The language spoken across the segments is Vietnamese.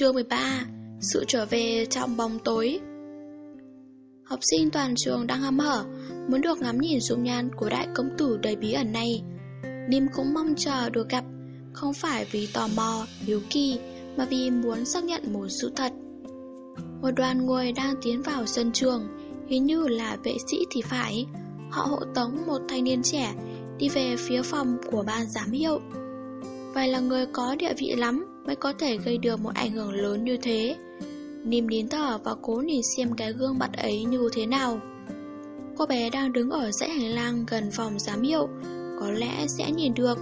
Chương 13 Sự trở về trong bóng tối. Học sinh toàn trường đang hâm hở Muốn được ngắm nhìn dung nhan của đại công tử đầy bí ẩn này. Nim cũng mong chờ được gặp Không phải vì tò mò, hiếu kỳ Mà vì muốn xác nhận một sự thật. Một đoàn người đang tiến vào sân trường Hình như là vệ sĩ thì phải. Họ hộ tống một thanh niên trẻ Đi về phía phòng của ban giám hiệu. Vậy là người có địa vị lắm Mới có thể gây được một ảnh hưởng lớn như thế. Nìm nín thở và cố nhìn xem cái gương mặt ấy như thế nào? Cô bé đang đứng ở dãy hành lang gần phòng giám hiệu Có lẽ sẽ nhìn được.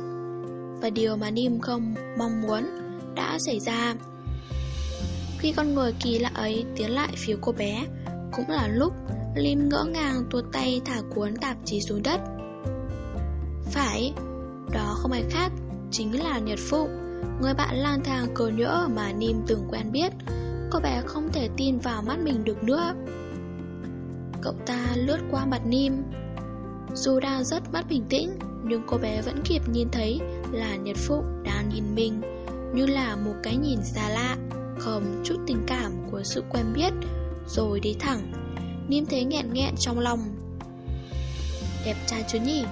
Và điều mà Nim không mong muốn đã xảy ra. Khi con người kỳ lạ ấy tiến lại phía cô bé Cũng là lúc Lim ngỡ ngàng tuột tay thả cuốn tạp chí xuống đất. Phải, đó không ai khác Chính là Nhật Phụ. Người bạn lang thang cờ nhỡ mà Nim từng quen biết. Cô bé không thể tin vào mắt mình được nữa. Cậu ta lướt qua mặt Nim. Dù đang rất mất bình tĩnh, Nhưng cô bé vẫn kịp nhìn thấy là Nhật Phụng đang nhìn mình, Như là một cái nhìn xa lạ, Không chút tình cảm của sự quen biết, Rồi đi thẳng. Nim thấy nghẹn nghẹn trong lòng. Đẹp trai chứ nhỉ?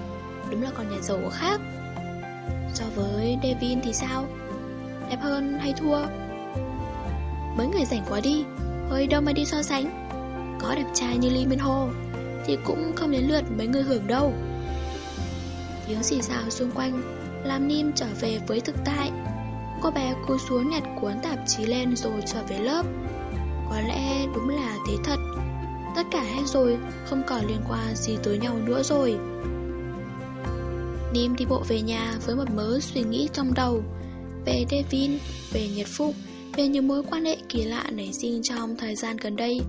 Đúng là còn nhà giàu khác. So với Devin thì sao? Đẹp hơn hay thua? Mấy người rảnh quá đi, Hơi đâu mà đi so sánh. Có đẹp trai như Lee Min Ho Thì cũng không đến lượt mấy người hưởng đâu. Tiếng xì xào xung quanh Làm Nim trở về với thực tại. Cô bé cúi xuống nhặt cuốn tạp chí lên rồi trở về lớp. Có lẽ đúng là thế thật. Tất cả hết rồi, Không còn liên quan gì tới nhau nữa rồi. Nim đi bộ về nhà với một mớ suy nghĩ trong đầu Về Devin, về Nhật Phúc, về những mối quan hệ kỳ lạ nảy sinh trong thời gian gần đây.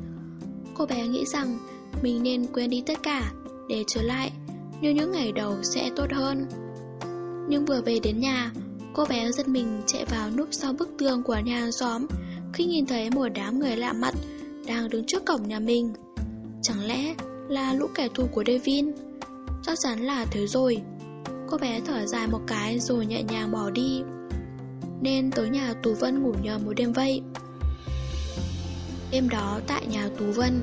Cô bé nghĩ rằng mình nên quên đi tất cả để trở lại, như những ngày đầu sẽ tốt hơn. Nhưng vừa về đến nhà, cô bé giật mình chạy vào núp sau bức tường của nhà xóm khi nhìn thấy một đám người lạ mặt đang đứng trước cổng nhà mình. Chẳng lẽ là lũ kẻ thù của Devin? Chắc chắn là thế rồi. Cô bé thở dài một cái rồi nhẹ nhàng bỏ đi. Nên tới nhà Tú Vân ngủ nhờ một đêm vậy. Đêm đó tại nhà Tú Vân.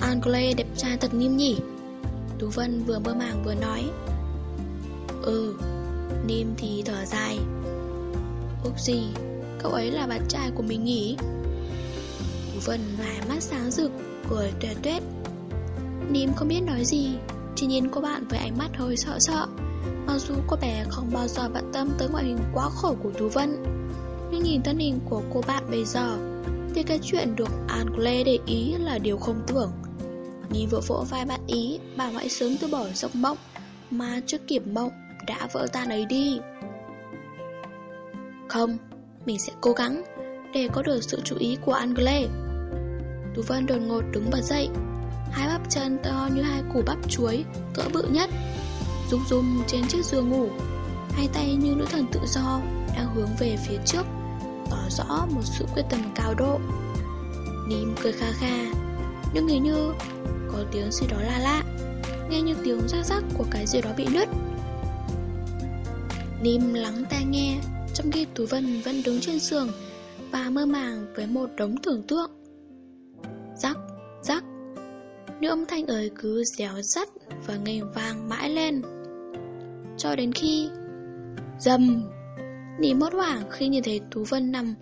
Angle đẹp trai thật Nim nhỉ? Tú Vân vừa mơ màng vừa nói. Ừ Nim thì thở dài. Úc gì Cậu ấy là bạn trai của mình nhỉ? Tú Vân ngoài mắt sáng rực, Cười tuyệt tuyết Nim không biết nói gì. Chỉ nhìn cô bạn với ánh mắt hơi sợ sợ. Mặc dù cô bé không bao giờ bận tâm tới ngoại hình quá khổ của Tú Vân Nhưng nhìn thân hình của cô bạn bây giờ Thì cái chuyện được Angle để ý là điều không tưởng. Nhìn vỗ vỗ vai bạn ý Bảo hãy sớm từ bỏ giấc mộng Mà chưa kịp mộng đã vỡ tan ấy đi. Không, mình sẽ cố gắng Để có được sự chú ý của Angle Tú Vân đột ngột đứng bật dậy Hai bắp chân to như hai củ bắp chuối Cỡ bự nhất. Rung rung trên chiếc giường ngủ. Hai tay như nữ thần tự do Đang hướng về phía trước Tỏ rõ một sự quyết tâm cao độ. Nìm cười kha kha Nhưng hình như Có tiếng gì đó la lạ Nghe như tiếng rắc rắc của cái gì đó bị nứt. Nìm lắng tai nghe Trong khi Tú Vân vẫn đứng trên giường Và mơ màng với một đống tưởng tượng. Rắc, rắc những âm thanh ấy cứ réo rắt và nghênh vang mãi lên. Cho đến khi Dầm Nỉ mốt hoảng khi nhìn thấy Tú Vân nằm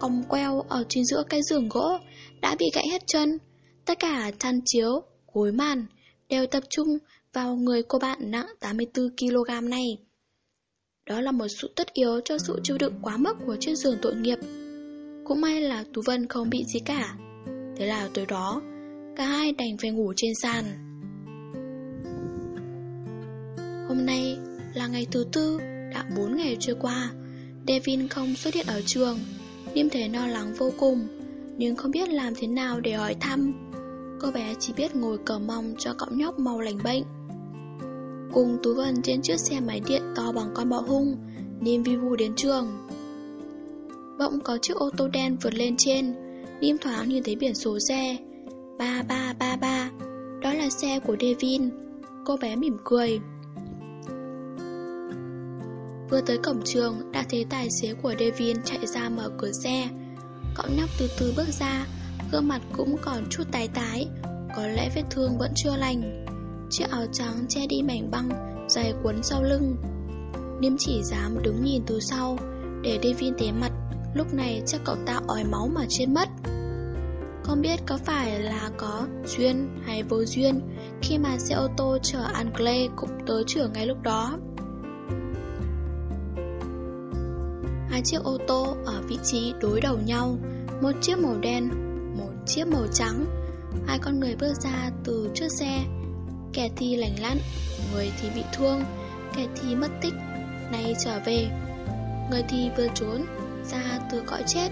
Còng queo ở trên giữa cái giường gỗ Đã bị gãy hết chân. Tất cả chăn chiếu, gối màn Đều tập trung vào người cô bạn nặng 84kg này. Đó là một sự tất yếu cho sự chịu đựng quá mức của chiếc giường tội nghiệp. Cũng may là Tú Vân không bị gì cả. Thế là tối đó Cả hai đành phải ngủ trên sàn Hôm nay là ngày thứ tư, đã 4 ngày trôi qua. Devin không xuất hiện ở trường. Niêm thế lo lắng vô cùng, nhưng không biết làm thế nào để hỏi thăm. Cô bé chỉ biết ngồi cờ mong cho cậu nhóc mau lành bệnh. Cùng Tú Vân trên chiếc xe máy điện to bằng con bọ hung, Niêm vi vu đến trường. Bỗng có chiếc ô tô đen vượt lên trên, Niêm thoáng nhìn thấy biển số xe. 3333, đó là xe của Devin. Cô bé mỉm cười. Vừa tới cổng trường đã thấy tài xế của Devin chạy ra mở cửa xe. Cậu nhóc từ từ bước ra Gương mặt cũng còn chút tái tái. Có lẽ vết thương vẫn chưa lành. Chiếc áo trắng che đi mảnh băng Dày cuốn sau lưng. Niêm chỉ dám đứng nhìn từ sau Để Devin té mặt. Lúc này chắc cậu ta ói máu mà trên mất. Không biết có phải là có duyên hay vô duyên Khi mà xe ô tô chở Angle cũng tới trường ngay lúc đó? Hai chiếc ô tô ở vị trí đối đầu nhau Một chiếc màu đen, một chiếc màu trắng. Hai con người bước ra từ trước xe. Kẻ thì lành lặn, người thì bị thương. Kẻ thì mất tích, nay trở về. Người thì vừa trốn ra từ cõi chết.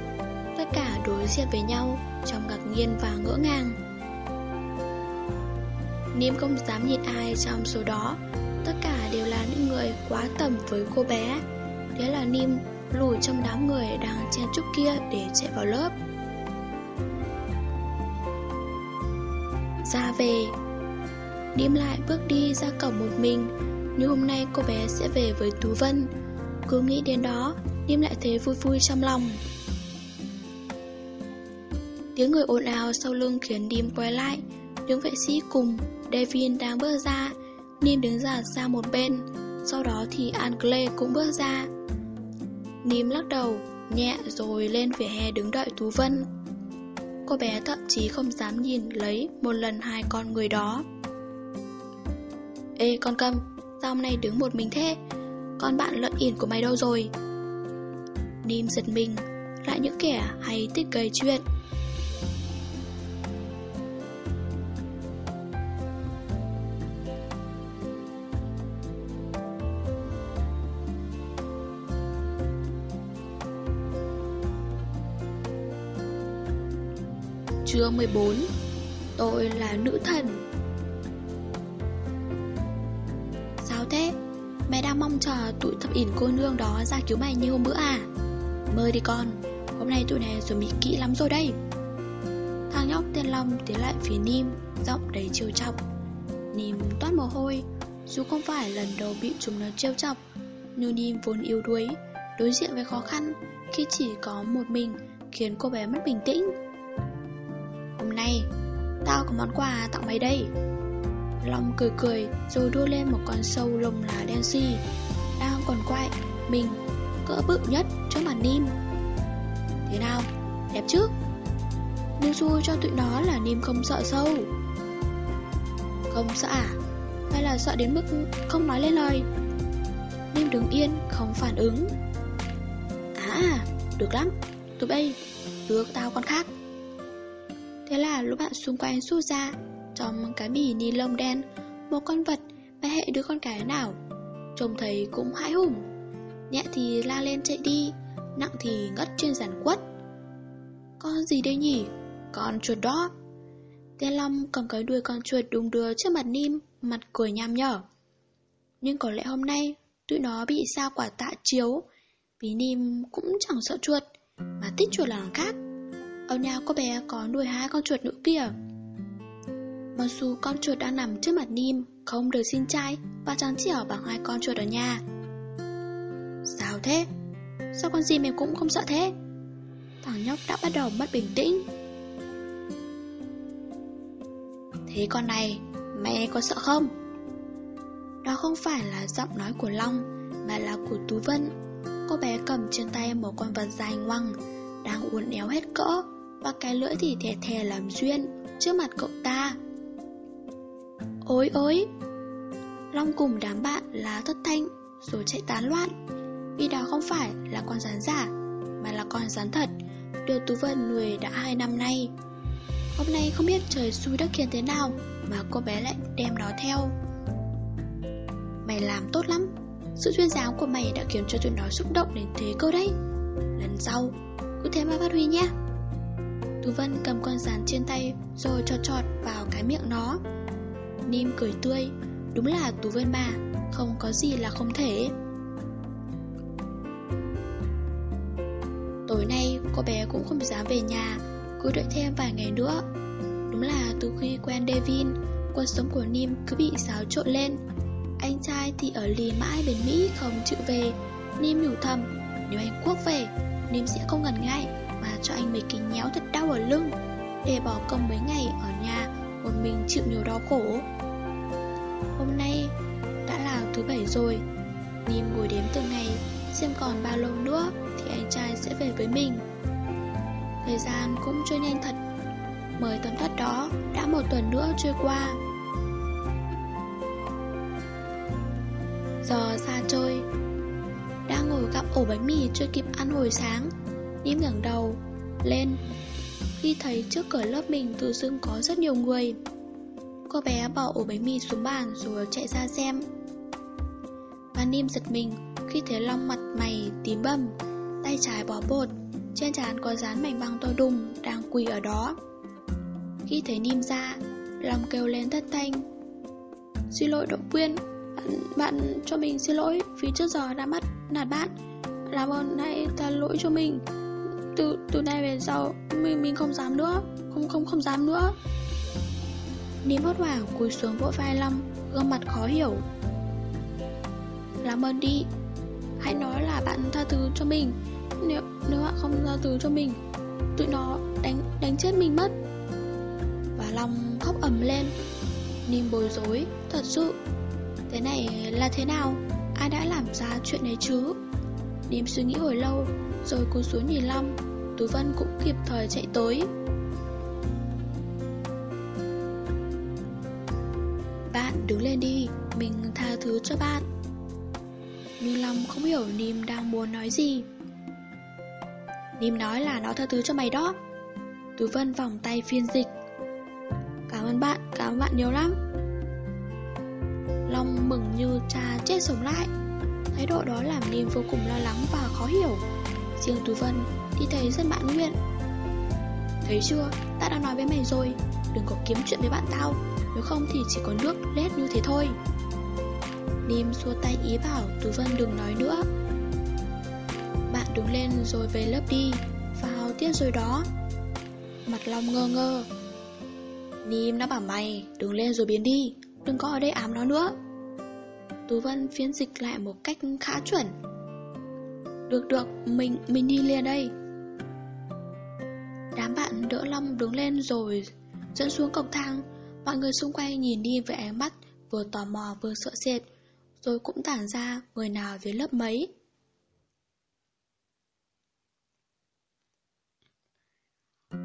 Tất cả đối diện với nhau trong ngạc nhiên và ngỡ ngàng Niêm không dám nhìn ai trong số đó Tất cả đều là những người quá tầm với cô bé Thế là Niêm lùi trong đám người đang chen chúc kia để chạy vào lớp. Ra về, Niêm lại bước đi ra cổng một mình, như hôm nay cô bé sẽ về với Tú Vân. Cứ nghĩ đến đó, Niêm lại thấy vui vui trong lòng. Tiếng người ồn ào sau lưng khiến Nim quay lại, đứng vệ sĩ cùng, Devin đang bước ra, Nim đứng giả ra một bên, sau đó thì Angle cũng bước ra. Nim lắc đầu, nhẹ rồi lên vỉa hè đứng đợi Tú Vân. Cô bé thậm chí không dám nhìn lấy một lần hai con người đó. Ê con cầm, sao hôm nay đứng một mình thế? Con bạn lợn ỉn của mày đâu rồi? Nim giật mình, lại những kẻ hay thích gây chuyện. Chương 14 Tôi là nữ thần. Sao thế? Mẹ đang mong chờ tụi thập ỉn cô nương đó ra cứu mày như hôm bữa à? Mời đi con, hôm nay tụi này chuẩn bị kỹ lắm rồi đây Thằng nhóc tên Long tiến lại phía Nim, giọng đầy trêu chọc. Nim toát mồ hôi, dù không phải lần đầu bị chúng nó trêu chọc Nhưng Nim vốn yếu đuối, đối diện với khó khăn khi chỉ có một mình khiến cô bé mất bình tĩnh tao có món quà tặng mày đây? Long cười cười rồi đưa lên một con sâu lồng lá đen xì Đang còn quại, mình, cỡ bự nhất trước mặt Nim Thế nào, đẹp chứ? Nhưng xui cho tụi nó là Nim không sợ sâu. Không sợ à? Hay là sợ đến mức không nói lên lời? Nim đứng yên, không phản ứng. À, được lắm. Tụi bay, được tao con khác. Thế là lũ bạn xung quanh rút ra Trong cái bì ni lông đen. Một con vật và hệ đứa con cái nào? Trông thấy cũng hãi hùng. Nhẹ thì la lên chạy đi, Nặng thì ngất trên giàn quất. Con gì đây nhỉ? Con chuột đó. Tên Long cầm cái đuôi con chuột đùng đưa trước mặt Nim, Mặt cười nham nhở. Nhưng có lẽ hôm nay, Tụi nó bị sao quả tạ chiếu. Vì Nim cũng chẳng sợ chuột, Mà thích chuột là khác ở nhà cô bé có nuôi hai con chuột nữa kìa Mặc dù con chuột đang nằm trước mặt Nim Không được xin trai Và trắng ở bằng hai con chuột ở nhà Sao thế? Sao con gì mình cũng không sợ thế? Thằng nhóc đã bắt đầu mất bình tĩnh Thế con này, mẹ có sợ không? Đó không phải là giọng nói của Long Mà là của Tú Vân Cô bé cầm trên tay một con vật dài ngoằng Đang uốn éo hết cỡ và cái lưỡi thì thè thè làm duyên trước mặt cậu ta. Ôi ôi! Long cùng đám bạn lá thất thanh rồi chạy tán loạn vì đó không phải là con rắn giả mà là con rắn thật được Tú Vân nuôi đã hai năm nay. Hôm nay không biết trời xui đất khiến thế nào mà cô bé lại đem nó theo. Mày làm tốt lắm, sự duyên dáng của mày đã khiến cho tụi nó xúc động đến thế cơ đấy. Lần sau, cứ thế mà phát huy nhé. Tú Vân cầm con rán trên tay rồi cho trọt vào cái miệng nó. Nim cười tươi, đúng là Tú Vân bà, không có gì là không thể. Tối nay cô bé cũng không dám về nhà, cứ đợi thêm vài ngày nữa. Đúng là từ khi quen Devin, cuộc sống của Nim cứ bị xáo trộn lên. Anh trai thì ở lì mãi bên Mỹ không chịu về, Nim nhủ thầm Nếu anh Quốc về Nim sẽ không ngần ngại mà cho anh mấy cái nhéo thật đau ở lưng, Để bỏ công mấy ngày ở nhà Một mình chịu nhiều đau khổ. Hôm nay Đã là thứ bảy rồi Nìm ngồi đếm từng ngày, Xem còn bao lâu nữa Thì anh trai sẽ về với mình. Thời gian cũng trôi nhanh thật, Mới tấm thất đó Đã một tuần nữa trôi qua. Giờ xa trôi Đang ngồi gặm ổ bánh mì chưa kịp ăn hồi sáng Nim ngẩng đầu Lên. Khi thấy trước cửa lớp mình tự dưng có rất nhiều người. Cô bé bỏ ổ bánh mì xuống bàn rồi chạy ra xem. Và Nim giật mình khi thấy Long mặt mày tím bầm Tay trái bó bột Trên trán có dán mảnh băng to đùng Đang quỳ ở đó. Khi thấy Nim ra Long kêu lên thất thanh. Xin lỗi Động Quyên bạn, bạn cho mình xin lỗi Vì trước giờ đã mất nạt bạn. Làm ơn hãy tha lỗi cho mình. Từ từ nay về sau, Mình mình không dám nữa. Không không không dám nữa. Niêm hốt hoảng cúi xuống vỗ vai Long, Gương mặt khó hiểu. Làm ơn đi. Hãy nói là bạn tha thứ cho mình. Nếu nếu bạn không tha thứ cho mình, Tụi nó đánh đánh chết mình mất. Và Long khóc ầm lên. Niềm bối rối, Thật sự. Thế này là thế nào? Ai đã làm ra chuyện này chứ? Niềm suy nghĩ hồi lâu rồi cú xuống nhìn Long. Tú Vân cũng kịp thời chạy tới. Bạn đứng lên đi Mình tha thứ cho bạn. Nhưng Long không hiểu Nìm đang muốn nói gì. Nìm nói là nó tha thứ cho mày đó. Tú Vân vòng tay phiên dịch. Cảm ơn bạn, cảm ơn bạn nhiều lắm. Long mừng như cha chết sống lại. Thái độ đó làm Nìm vô cùng lo lắng và khó hiểu. Riêng Tú Vân thì thấy rất mãn nguyện. Thấy chưa, ta đã nói với mày rồi Đừng có kiếm chuyện với bạn tao Nếu không thì chỉ có nước lết như thế thôi. Nim xua tay ý bảo Tú Vân đừng nói nữa. Bạn đứng lên rồi về lớp đi Vào tiết rồi đó. Mặt Long ngơ ngơ. Nim đã bảo mày Đứng lên rồi biến đi Đừng có ở đây ám nó nữa. Tú Vân phiên dịch lại một cách khá chuẩn. Được được, mình mình đi liền đây. Đám bạn đỡ Long đứng lên rồi Dẫn xuống cầu thang. Mọi người xung quanh nhìn đi với ánh mắt Vừa tò mò vừa sợ sệt Rồi cũng tản ra người nào về lớp mấy.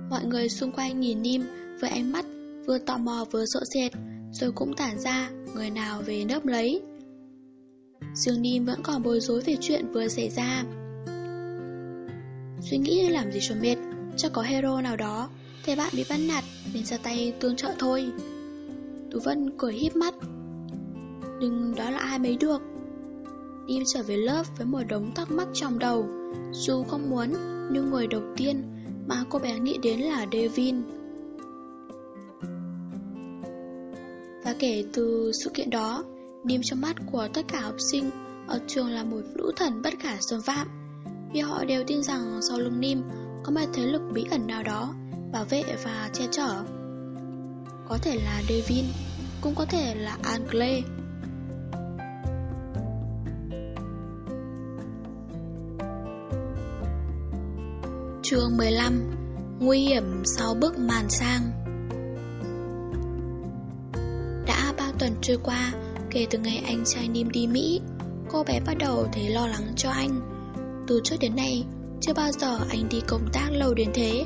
Mọi người xung quanh nhìn Nim với ánh mắt vừa tò mò vừa sợ sệt rồi cũng tản ra người nào về nấp lấy. Dương Nim vẫn còn bối rối về chuyện vừa xảy ra. Suy nghĩ làm gì cho mệt, chắc có hero nào đó, Thế bạn bị bắt nạt nên ra tay tương trợ thôi. Tú Vân cười híp mắt. Nhưng đó là ai mấy được. Nim trở về lớp với một đống thắc mắc trong đầu, dù không muốn, nhưng người đầu tiên mà cô bé nghĩ đến là Devin. Và kể từ sự kiện đó, niêm trong mắt của tất cả học sinh ở trường là một lũ thần bất khả xâm phạm. Vì họ đều tin rằng sau lưng niêm có một thế lực bí ẩn nào đó bảo vệ và che chở. Có thể là Devin, cũng có thể là Angle. Chương 15 Nguy hiểm sau bức màn sang Đã bao tuần trôi qua Kể từ ngày anh trai Nim đi Mỹ, Cô bé bắt đầu thấy lo lắng cho anh. Từ trước đến nay, Chưa bao giờ anh đi công tác lâu đến thế.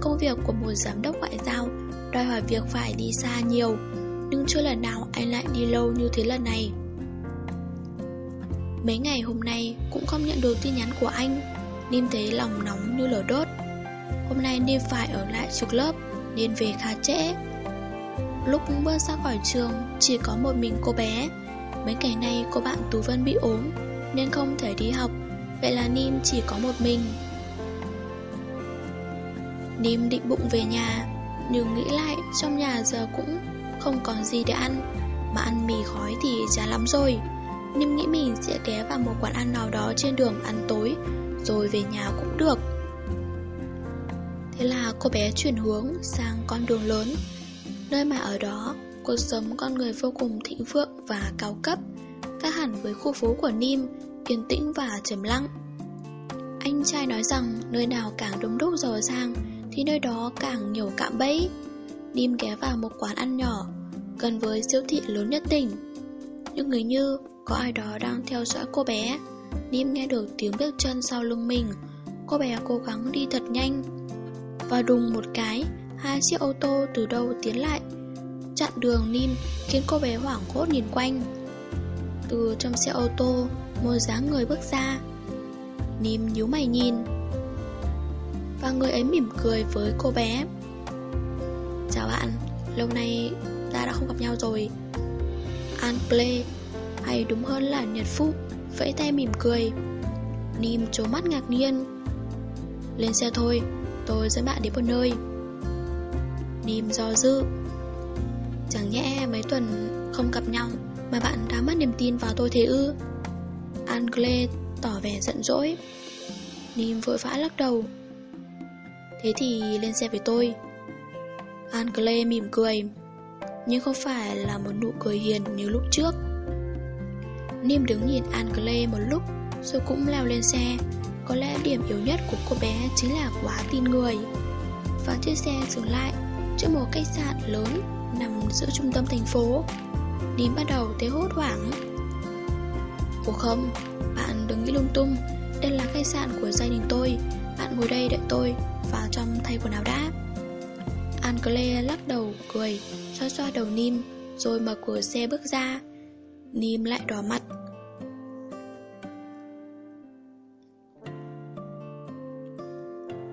Công việc của một giám đốc ngoại giao Đòi hỏi việc phải đi xa nhiều, Nhưng chưa lần nào anh lại đi lâu như thế lần này. Mấy ngày hôm nay cũng không nhận được tin nhắn của anh. Nim thấy lòng nóng như lửa đốt. Hôm nay Nim phải ở lại trực lớp, Nên về khá trễ. Lúc bước ra khỏi trường, Chỉ có một mình cô bé. Mấy ngày nay cô bạn Tú Vân bị ốm, Nên không thể đi học. Vậy là Nim chỉ có một mình. Nim định bụng về nhà, Nhưng nghĩ lại Trong nhà giờ cũng không còn gì để ăn. Mà ăn mì khói thì chán lắm rồi. Nim nghĩ mình sẽ ghé vào một quán ăn nào đó trên đường ăn tối, Rồi về nhà cũng được. Thế là cô bé chuyển hướng sang con đường lớn. Nơi mà ở đó Cuộc sống con người vô cùng thịnh vượng và cao cấp Khác hẳn với khu phố của Nim yên tĩnh và trầm lặng. Anh trai nói rằng nơi nào càng đông đúc giàu sang thì nơi đó càng nhiều cạm bẫy. Nim ghé vào một quán ăn nhỏ, gần với siêu thị lớn nhất tỉnh. Những người như có ai đó đang theo dõi cô bé. Nim nghe được tiếng bước chân sau lưng mình. Cô bé cố gắng đi thật nhanh. Và đùng một cái, hai chiếc ô tô từ đâu tiến lại. Chặn đường Nim khiến cô bé hoảng hốt nhìn quanh. Từ trong xe ô tô, một dáng người bước ra. Nim nhíu mày nhìn. Và người ấy mỉm cười với cô bé. Chào bạn, lâu nay ta đã không gặp nhau rồi. An Play, hay đúng hơn là Nhật Phúc, vẫy tay mỉm cười. Nim trố mắt ngạc nhiên. Lên xe thôi, tôi dẫn bạn đến một nơi. Nim do dự. Chẳng nhẽ mấy tuần không gặp nhau mà bạn đã mất niềm tin vào tôi thế ư? Angle tỏ vẻ giận dỗi. Nim vội vã lắc đầu. Thế thì lên xe với tôi. Angle mỉm cười, nhưng không phải là một nụ cười hiền như lúc trước. Nim đứng nhìn Angle một lúc, rồi cũng leo lên xe. Có lẽ điểm yếu nhất của cô bé chính là quá tin người. Và chiếc xe dừng lại trước một khách sạn lớn nằm giữa trung tâm thành phố. Nín bắt đầu thấy hốt hoảng. Ủa không, bạn đừng nghĩ lung tung, đây là khách sạn của gia đình tôi, bạn ngồi đây đợi tôi, vào trong thay quần áo đã. Ancle lắc đầu cười, xoa xoa đầu Nim, rồi mở cửa xe bước ra. Nim lại đỏ mặt.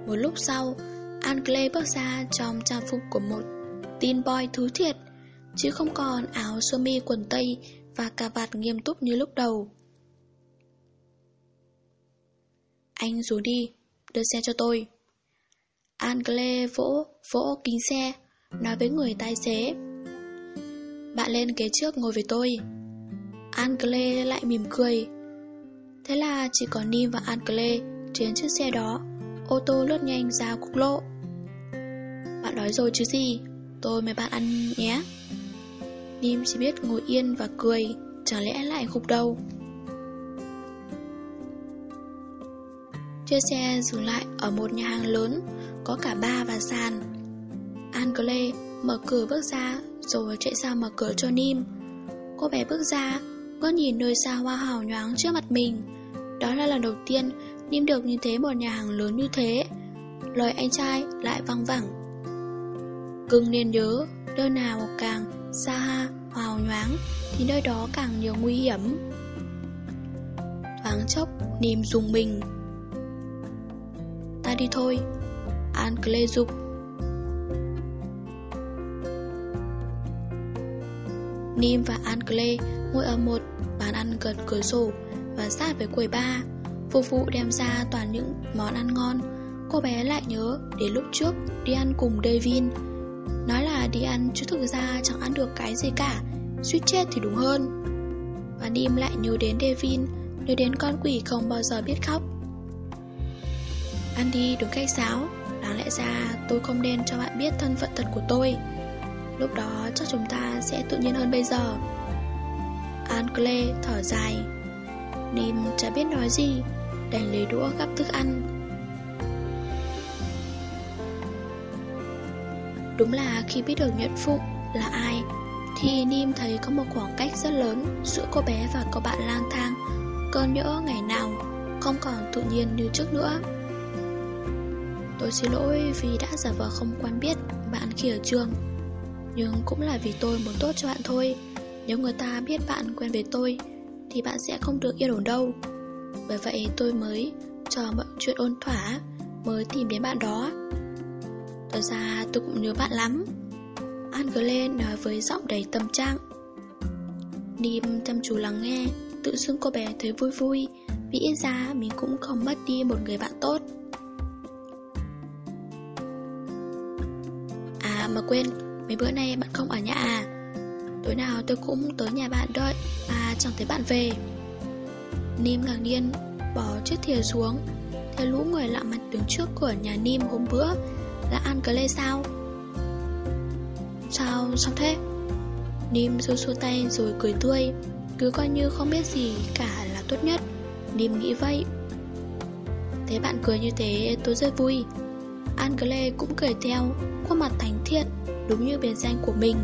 Một lúc sau, Ancle bước ra trong trang phục của một teen boy thú thiệt, chứ không còn áo sơ mi quần tây và cà vạt nghiêm túc như lúc đầu. Anh xuống đi, đưa xe cho tôi. Angle vỗ, vỗ kính xe, nói với người tài xế. Bạn lên ghế trước ngồi với tôi. Angle lại mỉm cười. Thế là chỉ có Nim và Angle trên chiếc xe đó, ô tô lướt nhanh ra quốc lộ đói rồi chứ gì, tôi mời bạn ăn nhé. Nim chỉ biết ngồi yên và cười, chẳng lẽ lại gục đầu. Chiếc xe dừng lại ở một nhà hàng lớn, có cả ba và sàn. Angle mở cửa bước ra, rồi chạy sang mở cửa cho Nim. Cô bé bước ra, ngước nhìn nơi xa hoa hào nhoáng trước mặt mình. Đó là lần đầu tiên Nim được nhìn thấy một nhà hàng lớn như thế. Lời anh trai lại văng vẳng. Cưng nên nhớ, nơi nào càng xa hào nhoáng, thì nơi đó càng nhiều nguy hiểm. Thoáng chốc, niềm dùng mình. Ta đi thôi, An Clay dục. Nim và An ngồi ở một bàn ăn gần cửa sổ và sát với quầy ba. Phục vụ đem ra toàn những món ăn ngon. Cô bé lại nhớ đến lúc trước đi ăn cùng Devin. Đi ăn chứ thực ra chẳng ăn được cái gì cả, suýt chết thì đúng hơn. Và Nim lại nhớ đến Devin, nhớ đến con quỷ không bao giờ biết khóc. Ăn đi đúng cách sáo Đáng lẽ ra tôi không nên cho bạn biết thân phận thật của tôi. Lúc đó chắc chúng ta sẽ tự nhiên hơn bây giờ. Ancle thở dài. Nim chả biết nói gì Đành lấy đũa gắp thức ăn. Đúng là khi biết được nhận Phụng là ai, Thì Nim thấy có một khoảng cách rất lớn Giữa cô bé và cô bạn lang thang. Cơn nhỡ ngày nào Không còn tự nhiên như trước nữa. Tôi xin lỗi vì đã giả vờ không quen biết bạn khi ở trường, Nhưng cũng là vì tôi muốn tốt cho bạn thôi. Nếu người ta biết bạn quen với tôi, Thì bạn sẽ không được yên ổn đâu. Bởi vậy tôi mới cho mọi chuyện ôn thỏa, Mới tìm đến bạn đó. Thật ra tôi cũng nhớ bạn lắm. Angle nói với giọng đầy tâm trạng. Nim chăm chú lắng nghe Tự dưng cô bé thấy vui vui. Vì ít ra mình cũng không mất đi một người bạn tốt. À, mà quên, mấy bữa nay bạn không ở nhà à? Tối nào tôi cũng tới nhà bạn đợi Mà chẳng thấy bạn về. Nim ngạc nhiên Bỏ chiếc thìa xuống. Thấy lũ người lạ mặt đứng trước cửa nhà Nim hôm bữa là ăn cờ lê sao? Sao, sao thế? Nim xua xua tay rồi cười tươi Cứ coi như không biết gì cả là tốt nhất. Nim nghĩ vậy. Thấy bạn cười như thế tôi rất vui. An Clay cũng cười theo Khuôn mặt thánh thiện Đúng như biệt danh của mình.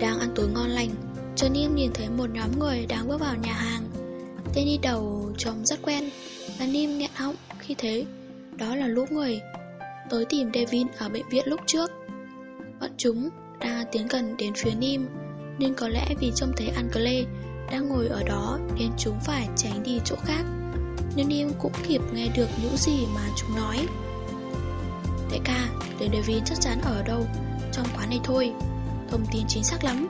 Đang ăn tối ngon lành Trần Nim nhìn thấy một nhóm người đang bước vào nhà hàng. Tên đi đầu trông rất quen Và Nim nghẹn họng khi thế, Đó là lúc người. Tới tìm Devin ở bệnh viện lúc trước. Bọn chúng đã tiến gần đến phía Nim Nên có lẽ vì trông thấy Angle đang ngồi ở đó Nên chúng phải tránh đi chỗ khác. Nhưng Nim cũng kịp nghe được những gì mà chúng nói. Đại ca, tên Devin chắc chắn ở đâu? Trong quán này thôi. Thông tin chính xác lắm.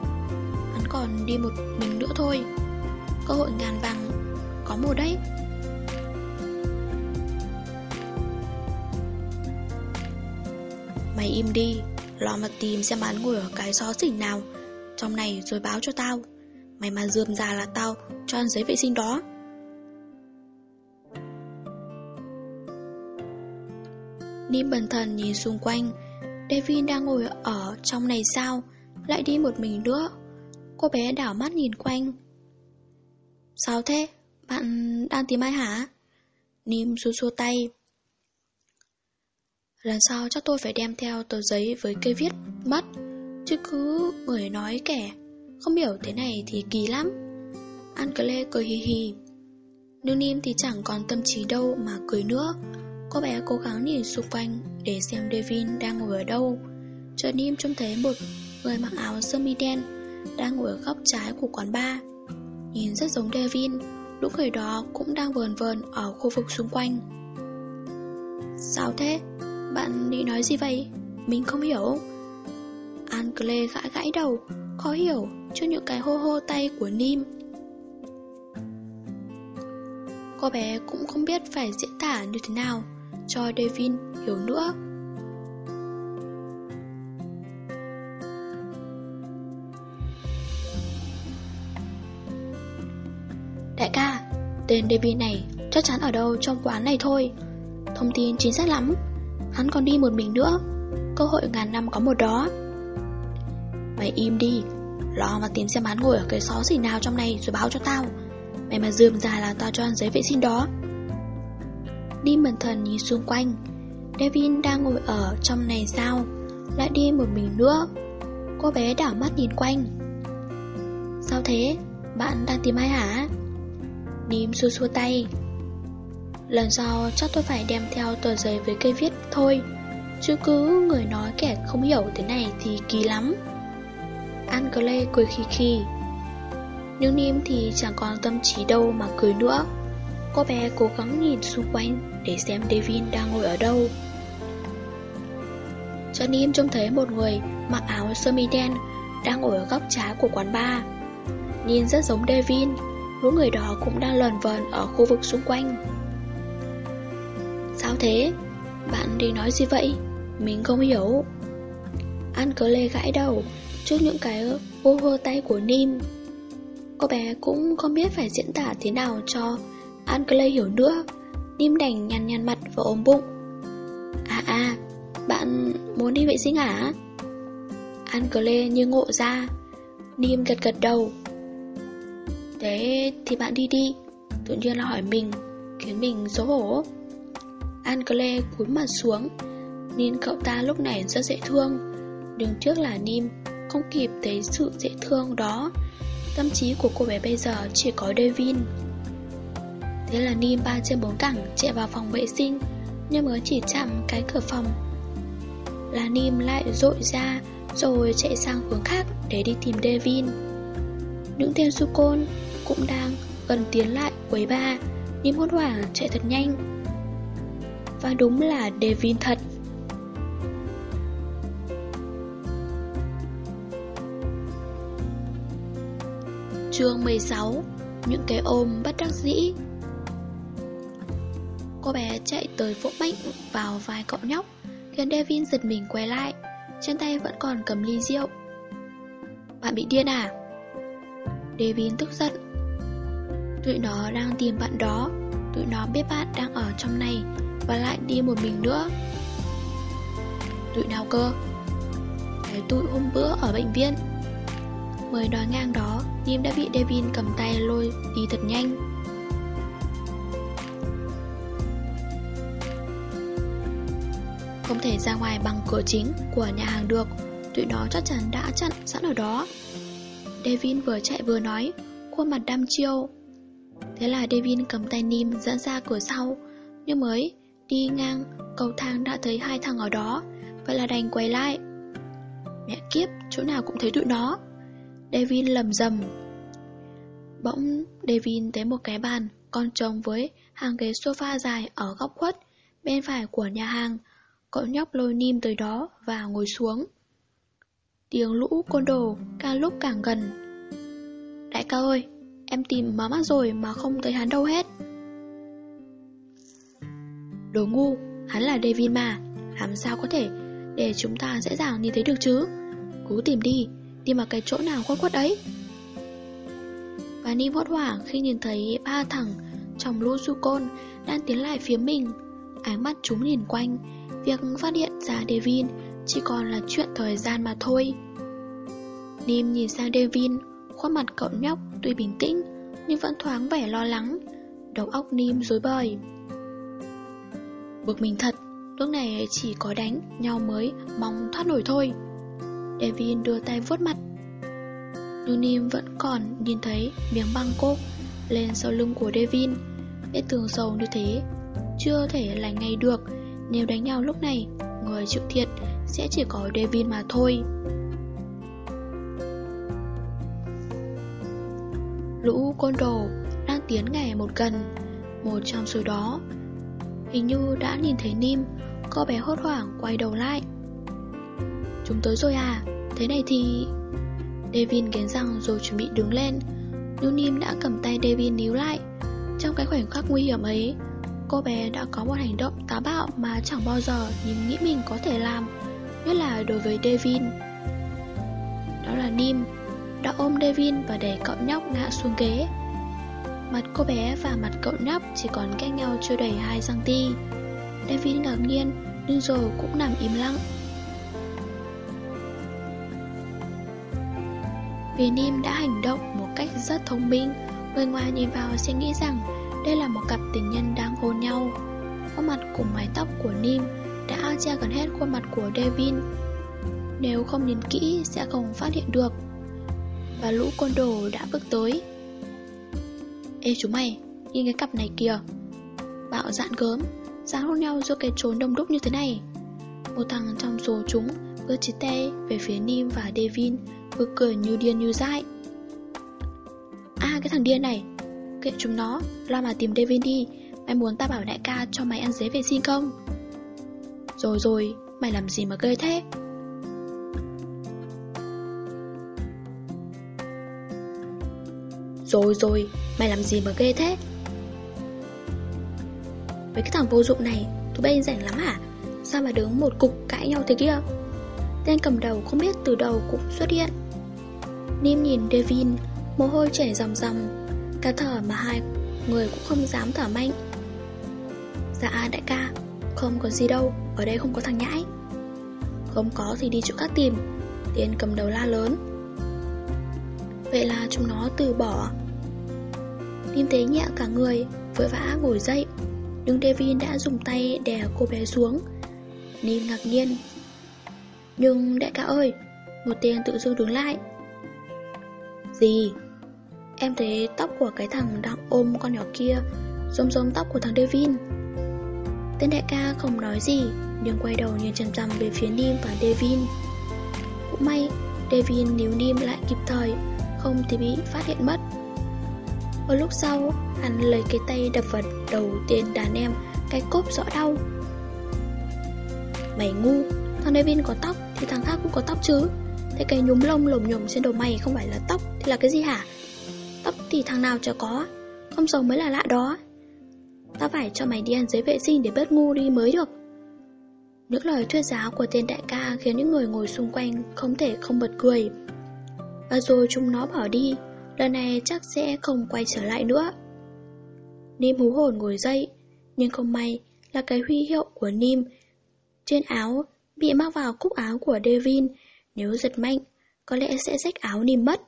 Hắn còn đi một mình nữa thôi. Cơ hội ngàn vàng Có một đấy. Mày im đi. Lo mà tìm xem bán ngồi ở cái xó xỉnh nào. Trong này rồi báo cho tao. Mày mà dườm già là tao, Cho ăn giấy vệ sinh đó. Nim bần thần nhìn xung quanh. Devin đang ngồi ở trong này sao? Lại đi một mình nữa. Cô bé đảo mắt nhìn quanh. Sao thế? Bạn đang tìm ai hả? Nim xua xua tay. Lần sau chắc tôi phải đem theo tờ giấy với cây viết mất. Chứ cứ người nói kẻ. Không hiểu thế này thì kỳ lắm. Ancle cười hì hì. Nương Nim thì chẳng còn tâm trí đâu mà cười nữa. Cô bé cố gắng nhìn xung quanh để xem Devin đang ngồi ở đâu. Chợt Nim trông thấy một người mặc áo sơ mi đen đang ngồi ở góc trái của quán bar. Nhìn rất giống Devin Lúc người đó cũng đang vờn vờn ở khu vực xung quanh. Sao thế? Bạn định nói gì vậy? Mình không hiểu. Ancle gãi gãi đầu Khó hiểu cho những cái hô hô tay của Nim. Cô bé cũng không biết phải diễn tả như thế nào Cho Devin hiểu nữa. Đại ca, tên Devin này chắc chắn ở đâu trong quán này thôi. Thông tin chính xác lắm. Hắn còn đi một mình nữa. Cơ hội ngàn năm có một đó. Mày im đi. Lo mà tìm xem hắn ngồi ở cái xó xỉ nào trong này Rồi báo cho tao. Mày mà dườm ra là tao cho ăn giấy vệ sinh đó. Đi mẩn thần nhìn xung quanh. Devin đang ngồi ở trong này sao? Lại đi một mình nữa. Cô bé đảo mắt nhìn quanh. Sao thế? Bạn đang tìm ai hả? Nim xua xua tay. Lần sau chắc tôi phải đem theo tờ giấy với cây viết thôi. Chứ cứ người nói kẻ không hiểu thế này thì kỳ lắm. Angle cười khì khì. Nhưng Nim thì chẳng còn tâm trí đâu mà cười nữa. Cô bé cố gắng nhìn xung quanh để xem Devin đang ngồi ở đâu. Cho Nim trông thấy một người mặc áo sơ mi đen đang ngồi ở góc trái của quán bar. Nhìn rất giống Devin Lúc người đó cũng đang lờn vờn ở khu vực xung quanh. Sao thế? Bạn đi nói gì vậy? Mình không hiểu. An cớ lê gãi đầu Trước những cái vô hơ tay của Nim. Cô bé cũng không biết phải diễn tả thế nào cho An Lê hiểu nữa. Nim đành nhăn nhăn mặt và ôm bụng. À à Bạn muốn đi vệ sinh hả An Lê như ngộ ra. Nim gật gật đầu. Thế thì bạn đi đi. Tự nhiên là hỏi mình, Khiến mình xấu hổ. Angle cúi mặt xuống. Nên cậu ta lúc này rất dễ thương. Đường trước là Nim, Không kịp thấy sự dễ thương đó. Tâm trí của cô bé bây giờ chỉ có Devin. Thế là Nim ba trên bốn cẳng chạy vào phòng vệ sinh Nhưng mới chỉ chạm cái cửa phòng. Là Nim lại rội ra, Rồi chạy sang hướng khác để đi tìm Devin. Những tên Sukon cũng đang gần tiến lại quấy ba. Nim hốt hoảng chạy thật nhanh và đúng là Devin thật. Chương 16 Những cái ôm bất đắc dĩ. Cô bé chạy tới vỗ mạnh vào vai cậu nhóc, Khiến Devin giật mình quay lại, Trên tay vẫn còn cầm ly rượu. Bạn bị điên à? Devin tức giận. Tụi nó đang tìm bạn đó, Tụi nó biết bạn đang ở trong này và lại đi một mình nữa Tụi nào cơ Cái tụi hôm bữa ở bệnh viện Mới nói ngang đó, Nim đã bị Devin cầm tay lôi đi thật nhanh. Không thể ra ngoài bằng cửa chính của nhà hàng được, tụi nó chắc chắn đã chặn sẵn ở đó. Devin vừa chạy vừa nói, khuôn mặt đăm chiêu. Thế là Devin cầm tay Nim dẫn ra cửa sau, nhưng mới đi ngang cầu thang đã thấy hai thằng ở đó, vậy là đành quay lại. Mẹ kiếp, chỗ nào cũng thấy tụi nó. Devin lầm rầm. Bỗng, Devin thấy một cái bàn, con trống với hàng ghế sofa dài ở góc khuất, bên phải của nhà hàng. Cậu nhóc lôi Nim tới đó và ngồi xuống. Tiếng lũ côn đồ càng lúc càng gần. Đại ca ơi, em tìm má mắt rồi mà không thấy hắn đâu hết. Đồ ngu, hắn là Devin mà, làm sao có thể để chúng ta dễ dàng nhìn thấy được chứ? Cứ tìm đi, tìm vào cái chỗ nào khuất khuất ấy. Và Nim hốt hoảng khi nhìn thấy ba thằng trong lũ du côn đang tiến lại phía mình. Ánh mắt chúng nhìn quanh, việc phát hiện ra Devin chỉ còn là chuyện thời gian mà thôi. Nim nhìn sang Devin, khuôn mặt cậu nhóc tuy bình tĩnh nhưng vẫn thoáng vẻ lo lắng, đầu óc Nim rối bời. Bực mình thật, lúc này chỉ có đánh nhau mới mong thoát nổi thôi. Devin đưa tay vuốt mặt. Nhưng vẫn còn nhìn thấy miếng băng cốt lên sau lưng của Devin. Vết tường sâu như thế, chưa thể lành ngay được. Nếu đánh nhau lúc này, người chịu thiệt sẽ chỉ có Devin mà thôi. Lũ côn đồ đang tiến ngày một gần Một trong số đó Hình như đã nhìn thấy Nim. Cô bé hốt hoảng quay đầu lại. Chúng tới rồi à? Thế này thì Devin nghiến răng rồi chuẩn bị đứng lên. Nhưng Nim đã cầm tay Devin níu lại. Trong cái khoảnh khắc nguy hiểm ấy, Cô bé đã có một hành động táo bạo Mà chẳng bao giờ Nim nghĩ mình có thể làm, Nhất là đối với Devin. Đó là Nim đã ôm Devin và đẩy cậu nhóc ngã xuống ghế. Mặt cô bé và mặt cậu nhóc chỉ còn cách nhau chưa đầy 2cm. Devin ngạc nhiên, nhưng rồi cũng nằm im lặng. Vì Nim đã hành động một cách rất thông minh, người ngoài nhìn vào sẽ nghĩ rằng đây là một cặp tình nhân đang hôn nhau. Khuôn mặt cùng mái tóc của Nim đã che gần hết khuôn mặt của Devin. Nếu không nhìn kỹ sẽ không phát hiện được và lũ côn đồ đã bước tới. Ê chúng mày, nhìn cái cặp này kìa. Bạo dạn gớm, dám hôn nhau giữa cái trốn đông đúc như thế này. Một thằng trong số chúng vừa chỉ tay về phía Nim và Devin, vừa cười như điên như dại. À cái thằng điên này, kệ chúng nó, lo mà tìm Devin đi, mày muốn ta bảo đại ca cho mày ăn dế vệ sinh không? Rồi rồi, mày làm gì mà gây thế? Rồi rồi, mày làm gì mà ghê thế? Với cái thằng vô dụng này, tụi bay rảnh lắm hả? Sao mà đứng một cục cãi nhau thế kia? Tên cầm đầu không biết từ đầu cũng xuất hiện. Nim nhìn Devin, mồ hôi chảy ròng ròng, cả thở mà hai người cũng không dám thở mạnh. Dạ đại ca, không có gì đâu, ở đây không có thằng nhãi. Không có thì đi chỗ khác tìm, tên cầm đầu la lớn. Vậy là chúng nó từ bỏ Nim thấy nhẹ cả người, Vội vã ngồi dậy. Nhưng Devin đã dùng tay đè cô bé xuống. Nim ngạc nhiên. Nhưng đại ca ơi, Một tên tự dưng đứng lại. Gì? Em thấy tóc của cái thằng đang ôm con nhỏ kia Giống giống tóc của thằng Devin Tên đại ca không nói gì, Nhưng quay đầu nhìn chằm chằm về phía Nim và Devin Cũng may Devin níu Nim lại kịp thời, không thì bị phát hiện mất. Một lúc sau, hắn lấy cái tay đập vật đầu tiên đàn em, cái cốp rõ đau. Mày ngu, thằng Devin có tóc thì thằng khác cũng có tóc chứ. Thế cái nhúm lông lồm nhồm trên đầu mày không phải là tóc thì là cái gì hả? Tóc thì thằng nào chả có, không giống mới là lạ đó. Tao phải cho mày đi ăn giấy vệ sinh để bớt ngu đi mới được. Những lời thuyết giáo của tên đại ca khiến những người ngồi xung quanh không thể không bật cười. Và rồi chúng nó bỏ đi Lần này chắc sẽ không quay trở lại nữa. Nim hú hồn ngồi dậy, Nhưng không may là cái huy hiệu của Nim Trên áo bị mắc vào cúc áo của Devin. Nếu giật mạnh, Có lẽ sẽ rách áo Nim mất.